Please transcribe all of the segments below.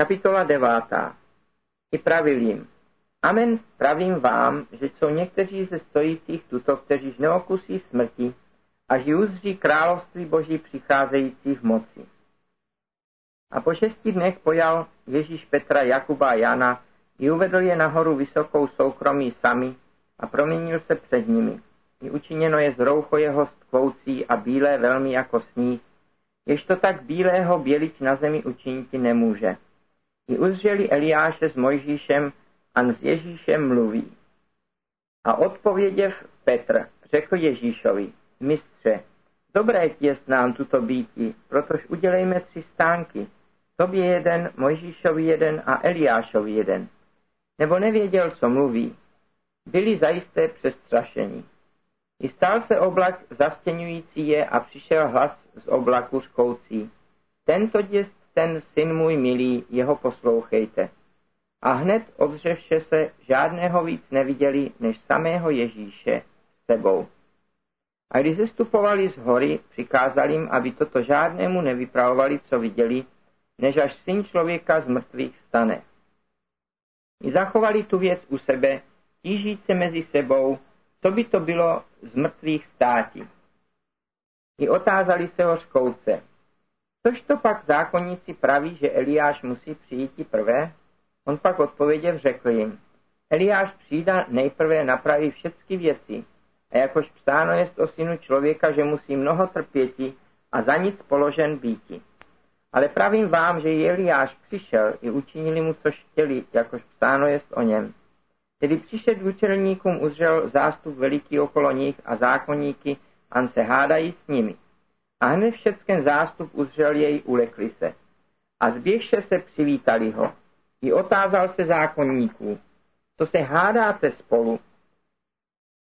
Kapitola devátá. I pravil jim. Amen, pravím vám, že jsou někteří ze stojících tuto, kteří neokusí smrti, až uzří království Boží přicházející v moci. A po šesti dnech pojal Ježíš Petra, Jakuba a Jana i uvedl je nahoru vysokou soukromí sami a proměnil se před nimi. I učiněno je z roucho jeho stkvoucí a bílé velmi jako sníh, jež to tak bílého bělič na zemi učiniti nemůže. I uzřeli Eliáše s Mojžíšem a s Ježíšem mluví. A odpověděv Petr řekl Ježíšovi, mistře, dobré ti jest nám tuto býti, protož udělejme tři stánky, tobě jeden, Mojžíšovi jeden a Eliášovi jeden. Nebo nevěděl, co mluví. Byli zajisté přestrašení. I stál se oblak zastěňující je a přišel hlas z oblaku škoucí. Tento jest ten syn můj milý, jeho poslouchejte. A hned obřevše se žádného víc neviděli, než samého Ježíše s sebou. A když zestupovali z hory, přikázali jim, aby toto žádnému nevypravovali, co viděli, než až syn člověka z mrtvých stane. I zachovali tu věc u sebe, tížíc se mezi sebou, co by to bylo z mrtvých státi. I otázali se ho škouce. Což to pak zákonníci praví, že Eliáš musí přijít prvé? On pak odpověděv řekl jim. Eliáš přijde nejprve napraví všechny věci. A jakož psáno jest o synu člověka, že musí mnoho trpěti a za nic položen býti. Ale pravím vám, že Eliáš přišel i učinili mu, co chtěli, jakož psáno jest o něm. Tedy přišel k učelníkům uzřel zástup veliký okolo nich a zákonníky, an se hádají s nimi. A hned všecken zástup uzřel jej, ulekli se. A zběhše se přivítali ho. I otázal se zákonníků, co se hádáte spolu.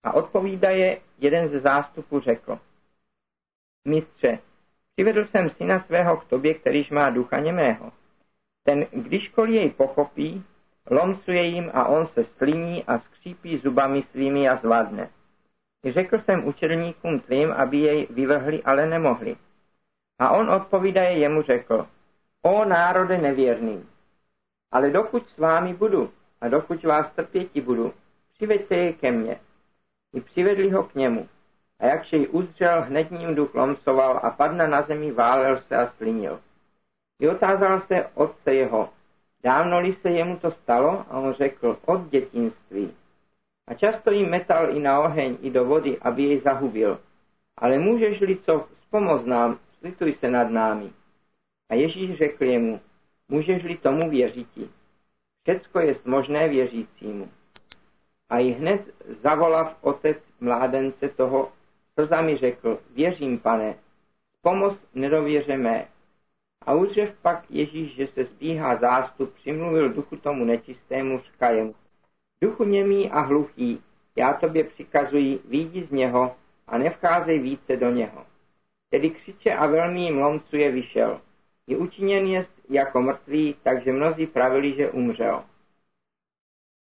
A odpovídaje jeden ze zástupů řekl. Mistře, přivedl jsem syna svého k tobě, kterýž má ducha němého. Ten, kdyžkoliv jej pochopí, lomcuje jim a on se sliní a skřípí zubami svými a zvládne. Řekl jsem učedníkům tvým, aby jej vyvrhli, ale nemohli. A on odpovídaje jemu řekl, o národe nevěrný, ale dokud s vámi budu a dokud vás trpěti budu, přiveďte jej ke mně. I přivedli ho k němu. A jakže ji uzřel, hned ním duch lomcoval a padne na zemi, válel se a slinil. I otázal se otce jeho, dávno-li se jemu to stalo? A on řekl, od dětinství. A často jim metal i na oheň, i do vody, aby jej zahubil. Ale můžeš-li co pomoc nám, slituj se nad námi. A Ježíš řekl jemu, můžeš-li tomu věřiti. Všecko je možné věřícímu. A i hned zavolav otec mládence toho, slzami řekl, věřím, pane, pomoc nedověře mé. A uzřev pak Ježíš, že se zbíhá zástup, přimluvil duchu tomu nečistému, říkajem, duchu němý a hluchý, já tobě přikazuji, výjdi z něho a nevcházej více do něho. Tedy křiče a velmi lomcuje vyšel. Je učiněn jest jako mrtvý, takže mnozí pravili, že umřel.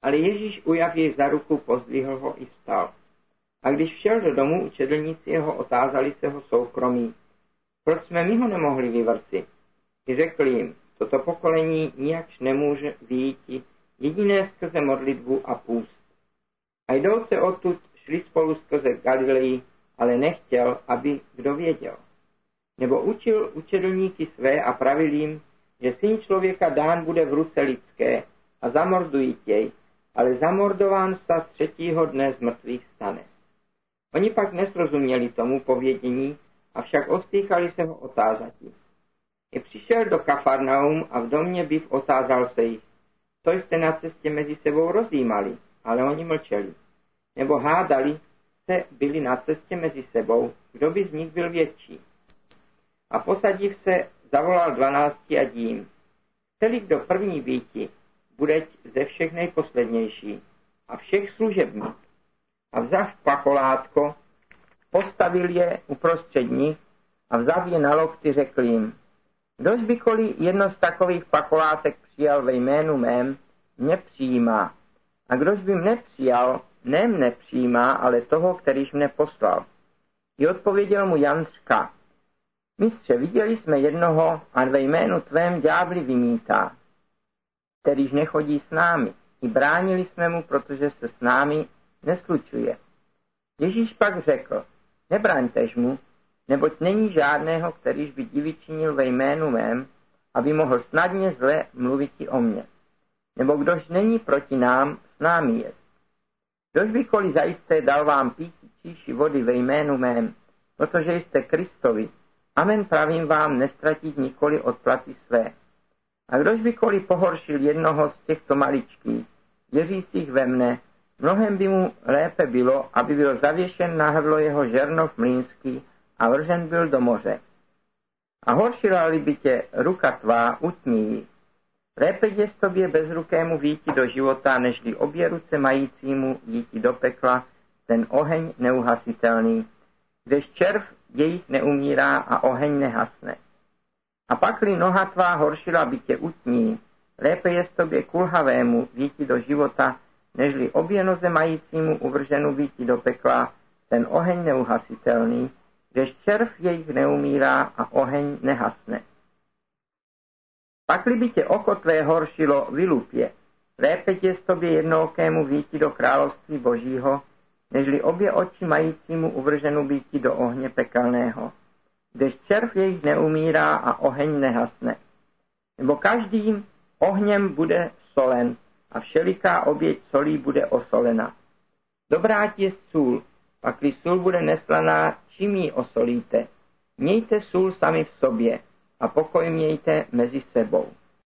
Ale Ježíš ujav jej za ruku, pozdvihl ho i vstal. A když všel do domu, učedlníci jeho otázali se ho soukromí. Proč jsme my ho nemohli vyvrci? I řekl jim, toto pokolení nijakž nemůže výjít jediné skrze modlitbu a půst. A jdouce odtud šli spolu skrze Galilei, ale nechtěl, aby kdo věděl. Nebo učil učedlníky své a pravil jim, že syn člověka dán bude v ruce lidské a zamordují těj, ale zamordován sa třetího dne z mrtvých stane. Oni pak nesrozuměli tomu povědění, avšak ostýchali se ho otázati. I přišel do Kafarnaum a v domě byv otázal se jich, co jste na cestě mezi sebou rozjímali, ale oni mlčeli. Nebo hádali se byli na cestě mezi sebou, kdo by z nich byl větší. A posadiv se, zavolal dvanácti a dím. Celý kdo první býti, budeť ze všech nejposlednější a všech služebník. A vzav pacholátko, postavil je uprostřed nich a vzav je na lokty řekl jim, kdož bykoli jedno z takových pacholátek přijal ve jménu mém, mě přijímá. A kdož by mne přijal, ne mne přijímá, ale toho, kterýž mne poslal. I odpověděl mu Janska, Mistře, viděli jsme jednoho a ve jménu tvém ďábli vymítá kterýž nechodí s námi. I bránili jsme mu, protože se s námi neslučuje. Ježíš pak řekl, nebraňtež mu, neboť není žádného, kterýž by divy činil ve jménu mém, aby mohl snadně zle mluvit o mně. Nebo kdož není proti nám, s námi jest. Kdož bykoliv zajisté dal vám pít číši vody ve jménu mém, protože jste Kristovi, amen pravím vám, nestratit nikoli od platy své. A kdož bykoliv pohoršil jednoho z těchto maličkých, věřících ve mne, mnohem by mu lépe bylo, aby byl zavěšen na hrdlo jeho žernov mlínský a vržen byl do moře. A horšila-li by tě ruka tvá, utní. Lépe je z tobě bezrukému víti do života, nežli obě ruce majícímu díti do pekla, ten oheň neuhasitelný, kdež červ jejich neumírá a oheň nehasne. A pakli noha tvá horšila by tě utní, lépe je z tobě kulhavému víti do života, nežli obě noze majícímu uvrženu víti do pekla, ten oheň neuhasitelný, kdež červ jejich neumírá a oheň nehasne. Pakli by tě oko tvé horšilo, vylupě, lépe tě z tobě jednookému víti do království božího, nežli obě oči majícímu uvrženu býti do ohně pekelného, kdež červ jejich neumírá a oheň nehasne. Nebo každým ohněm bude solen a všeliká oběť solí bude osolena. Dobrá ti je sůl, pakli sůl bude neslaná, čím ji osolíte. Mějte sůl sami v sobě a pokoj mějte mezi sebou.